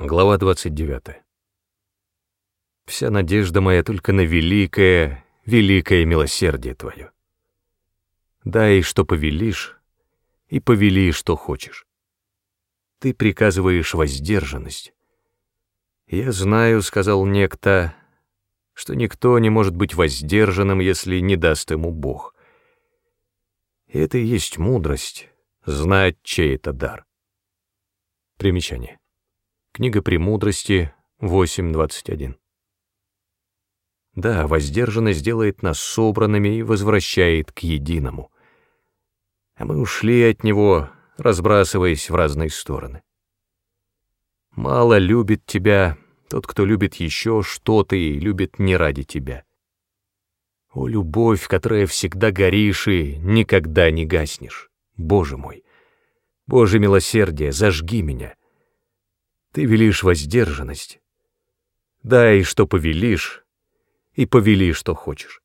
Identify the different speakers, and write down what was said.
Speaker 1: Глава 29. Вся надежда моя только на великое, великое милосердие Твое. Дай, что повелишь, и повели, что хочешь. Ты приказываешь воздержанность. Я знаю, — сказал некто, — что никто не может быть воздержанным, если не даст ему Бог. И это и есть мудрость, знать, чей это дар. Примечание. Книга «Премудрости» 8.21. Да, воздержанность делает нас собранными и возвращает к единому. А мы ушли от него, разбрасываясь в разные стороны. Мало любит тебя тот, кто любит еще что-то и любит не ради тебя. О, любовь, которая всегда горишь и никогда не гаснешь, Боже мой! Боже милосердие, зажги меня! Ты велишь воздержанность. Дай, что повелишь, и повели, что хочешь.